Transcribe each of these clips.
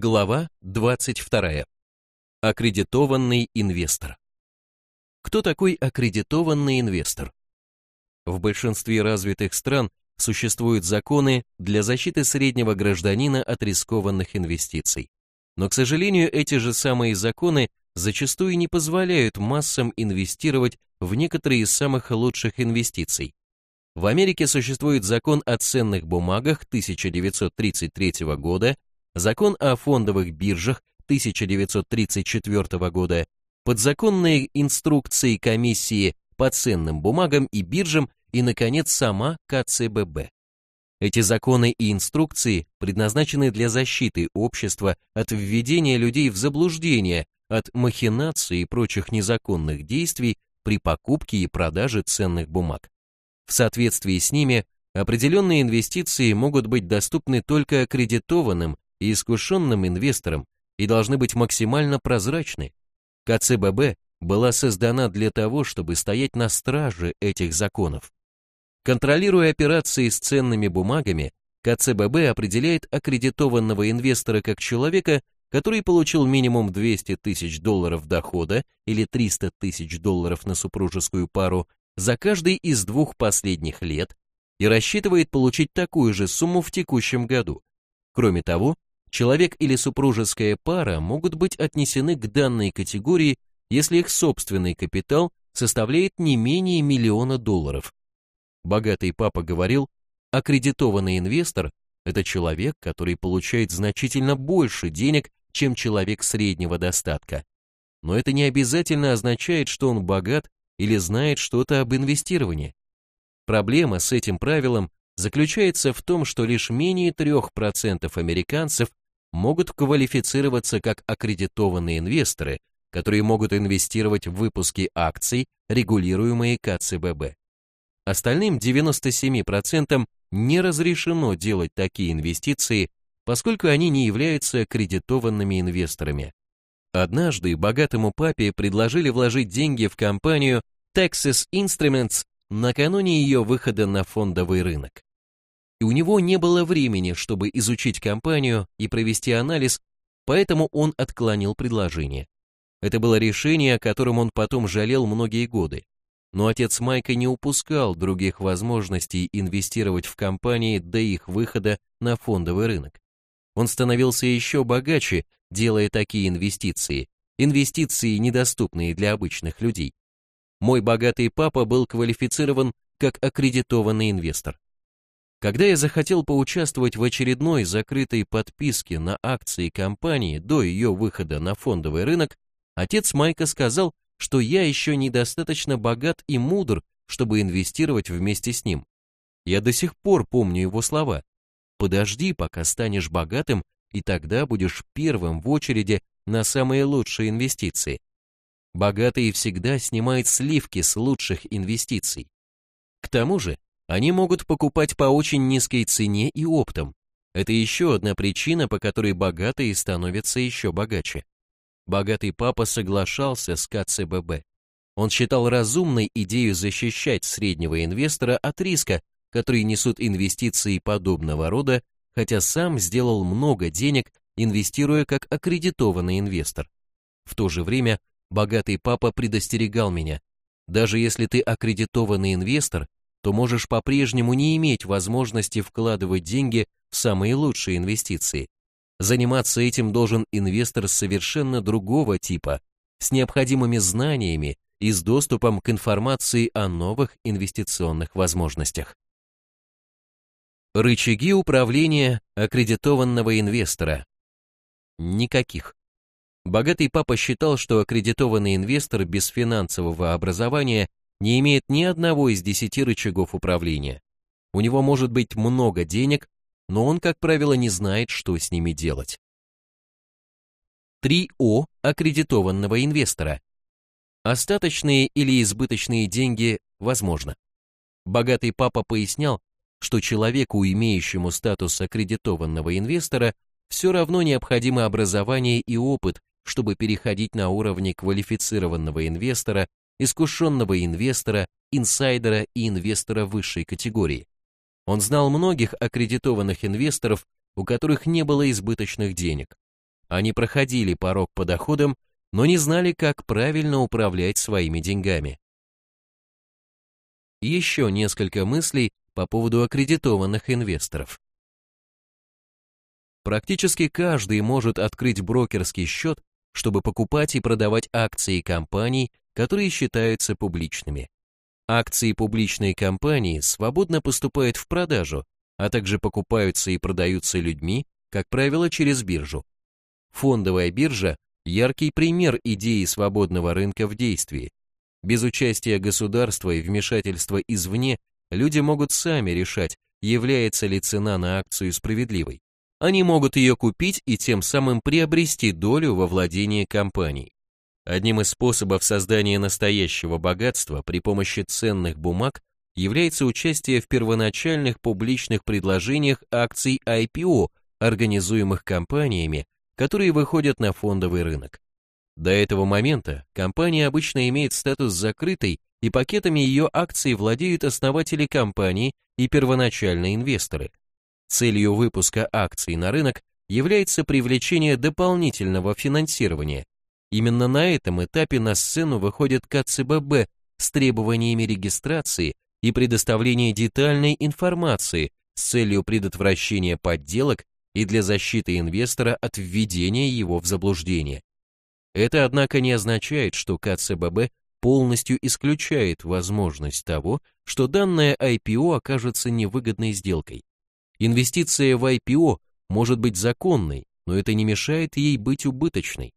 Глава 22. Аккредитованный инвестор. Кто такой аккредитованный инвестор? В большинстве развитых стран существуют законы для защиты среднего гражданина от рискованных инвестиций. Но, к сожалению, эти же самые законы зачастую не позволяют массам инвестировать в некоторые из самых лучших инвестиций. В Америке существует закон о ценных бумагах 1933 года, закон о фондовых биржах 1934 года, подзаконные инструкции комиссии по ценным бумагам и биржам и, наконец, сама КЦББ. Эти законы и инструкции предназначены для защиты общества от введения людей в заблуждение, от махинаций и прочих незаконных действий при покупке и продаже ценных бумаг. В соответствии с ними определенные инвестиции могут быть доступны только аккредитованным и искушенным инвесторам и должны быть максимально прозрачны. КЦББ была создана для того, чтобы стоять на страже этих законов. Контролируя операции с ценными бумагами, КЦББ определяет аккредитованного инвестора как человека, который получил минимум 200 тысяч долларов дохода или 300 тысяч долларов на супружескую пару за каждый из двух последних лет и рассчитывает получить такую же сумму в текущем году. Кроме того, человек или супружеская пара могут быть отнесены к данной категории, если их собственный капитал составляет не менее миллиона долларов. Богатый папа говорил, аккредитованный инвестор – это человек, который получает значительно больше денег, чем человек среднего достатка. Но это не обязательно означает, что он богат или знает что-то об инвестировании. Проблема с этим правилом заключается в том, что лишь менее 3% американцев могут квалифицироваться как аккредитованные инвесторы, которые могут инвестировать в выпуски акций, регулируемые КЦББ. Остальным 97% не разрешено делать такие инвестиции, поскольку они не являются аккредитованными инвесторами. Однажды богатому папе предложили вложить деньги в компанию Texas Instruments накануне ее выхода на фондовый рынок и у него не было времени, чтобы изучить компанию и провести анализ, поэтому он отклонил предложение. Это было решение, о котором он потом жалел многие годы. Но отец Майка не упускал других возможностей инвестировать в компании до их выхода на фондовый рынок. Он становился еще богаче, делая такие инвестиции, инвестиции, недоступные для обычных людей. Мой богатый папа был квалифицирован как аккредитованный инвестор. Когда я захотел поучаствовать в очередной закрытой подписке на акции компании до ее выхода на фондовый рынок, отец Майка сказал, что я еще недостаточно богат и мудр, чтобы инвестировать вместе с ним. Я до сих пор помню его слова. Подожди, пока станешь богатым, и тогда будешь первым в очереди на самые лучшие инвестиции. Богатые всегда снимают сливки с лучших инвестиций. К тому же, они могут покупать по очень низкой цене и оптом. Это еще одна причина, по которой богатые становятся еще богаче. Богатый папа соглашался с КЦББ. Он считал разумной идею защищать среднего инвестора от риска, который несут инвестиции подобного рода, хотя сам сделал много денег, инвестируя как аккредитованный инвестор. В то же время богатый папа предостерегал меня. Даже если ты аккредитованный инвестор, то можешь по-прежнему не иметь возможности вкладывать деньги в самые лучшие инвестиции. Заниматься этим должен инвестор совершенно другого типа, с необходимыми знаниями и с доступом к информации о новых инвестиционных возможностях. Рычаги управления аккредитованного инвестора. Никаких. Богатый папа считал, что аккредитованный инвестор без финансового образования не имеет ни одного из десяти рычагов управления. У него может быть много денег, но он, как правило, не знает, что с ними делать. 3О аккредитованного инвестора. Остаточные или избыточные деньги возможно. Богатый папа пояснял, что человеку, имеющему статус аккредитованного инвестора, все равно необходимо образование и опыт, чтобы переходить на уровни квалифицированного инвестора искушенного инвестора, инсайдера и инвестора высшей категории. Он знал многих аккредитованных инвесторов, у которых не было избыточных денег. Они проходили порог по доходам, но не знали, как правильно управлять своими деньгами. Еще несколько мыслей по поводу аккредитованных инвесторов. Практически каждый может открыть брокерский счет, чтобы покупать и продавать акции компаний, которые считаются публичными. Акции публичной компании свободно поступают в продажу, а также покупаются и продаются людьми, как правило, через биржу. Фондовая биржа – яркий пример идеи свободного рынка в действии. Без участия государства и вмешательства извне люди могут сами решать, является ли цена на акцию справедливой. Они могут ее купить и тем самым приобрести долю во владении компанией. Одним из способов создания настоящего богатства при помощи ценных бумаг является участие в первоначальных публичных предложениях акций IPO, организуемых компаниями, которые выходят на фондовый рынок. До этого момента компания обычно имеет статус закрытой, и пакетами ее акций владеют основатели компании и первоначальные инвесторы. Целью выпуска акций на рынок является привлечение дополнительного финансирования. Именно на этом этапе на сцену выходит КЦББ с требованиями регистрации и предоставления детальной информации с целью предотвращения подделок и для защиты инвестора от введения его в заблуждение. Это, однако, не означает, что КЦББ полностью исключает возможность того, что данное IPO окажется невыгодной сделкой. Инвестиция в IPO может быть законной, но это не мешает ей быть убыточной.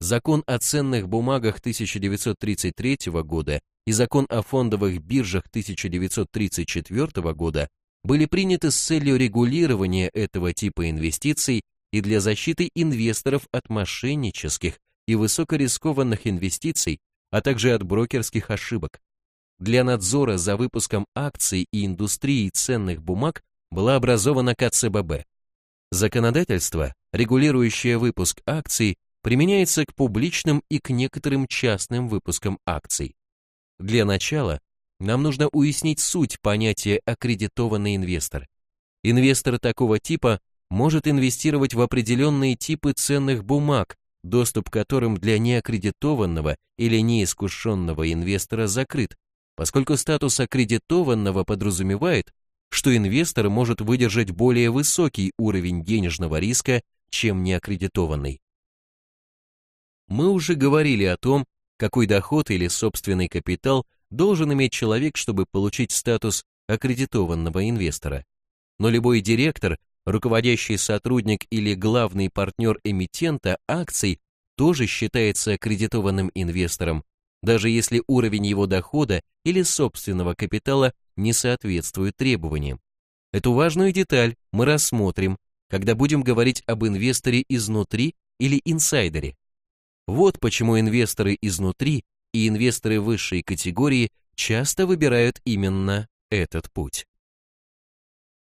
Закон о ценных бумагах 1933 года и закон о фондовых биржах 1934 года были приняты с целью регулирования этого типа инвестиций и для защиты инвесторов от мошеннических и высокорискованных инвестиций, а также от брокерских ошибок. Для надзора за выпуском акций и индустрией ценных бумаг была образована КЦББ. Законодательство, регулирующее выпуск акций, применяется к публичным и к некоторым частным выпускам акций. Для начала нам нужно уяснить суть понятия аккредитованный инвестор. Инвестор такого типа может инвестировать в определенные типы ценных бумаг, доступ к которым для неаккредитованного или неискушенного инвестора закрыт, поскольку статус аккредитованного подразумевает, что инвестор может выдержать более высокий уровень денежного риска, чем неаккредитованный. Мы уже говорили о том, какой доход или собственный капитал должен иметь человек, чтобы получить статус аккредитованного инвестора. Но любой директор, руководящий сотрудник или главный партнер эмитента акций тоже считается аккредитованным инвестором, даже если уровень его дохода или собственного капитала не соответствует требованиям. Эту важную деталь мы рассмотрим, когда будем говорить об инвесторе изнутри или инсайдере. Вот почему инвесторы изнутри и инвесторы высшей категории часто выбирают именно этот путь.